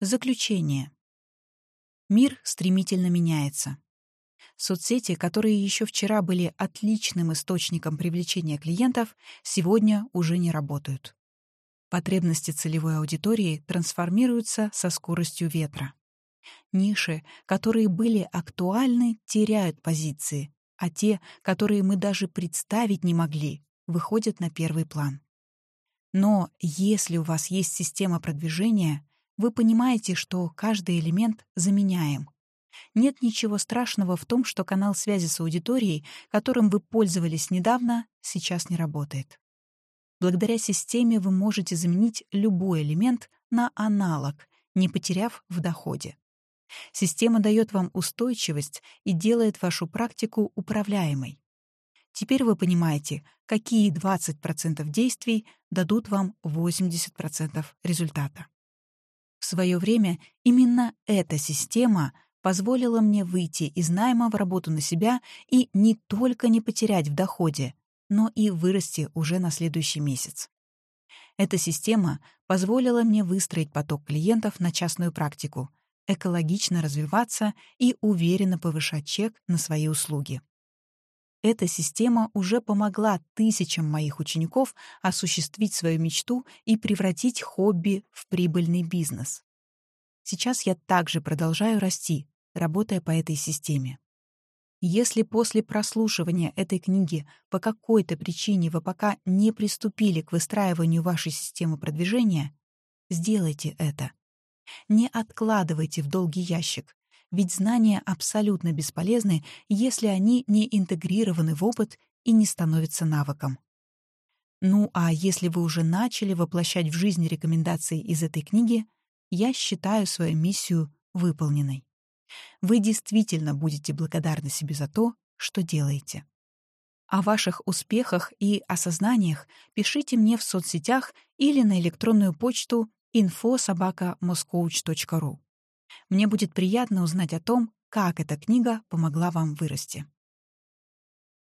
Заключение. Мир стремительно меняется. Соцсети, которые еще вчера были отличным источником привлечения клиентов, сегодня уже не работают. Потребности целевой аудитории трансформируются со скоростью ветра. Ниши, которые были актуальны, теряют позиции, а те, которые мы даже представить не могли, выходят на первый план. Но если у вас есть система продвижения, вы понимаете, что каждый элемент заменяем. Нет ничего страшного в том, что канал связи с аудиторией, которым вы пользовались недавно, сейчас не работает. Благодаря системе вы можете заменить любой элемент на аналог, не потеряв в доходе. Система дает вам устойчивость и делает вашу практику управляемой. Теперь вы понимаете, какие 20% действий дадут вам 80% результата. В свое время именно эта система позволила мне выйти из найма в работу на себя и не только не потерять в доходе, но и вырасти уже на следующий месяц. Эта система позволила мне выстроить поток клиентов на частную практику, экологично развиваться и уверенно повышать чек на свои услуги. Эта система уже помогла тысячам моих учеников осуществить свою мечту и превратить хобби в прибыльный бизнес. Сейчас я также продолжаю расти, работая по этой системе. Если после прослушивания этой книги по какой-то причине вы пока не приступили к выстраиванию вашей системы продвижения, сделайте это. Не откладывайте в долгий ящик, ведь знания абсолютно бесполезны, если они не интегрированы в опыт и не становятся навыком. Ну а если вы уже начали воплощать в жизнь рекомендации из этой книги, я считаю свою миссию выполненной. Вы действительно будете благодарны себе за то, что делаете. О ваших успехах и осознаниях пишите мне в соцсетях или на электронную почту info.sobaka.moscow.ru. Мне будет приятно узнать о том, как эта книга помогла вам вырасти.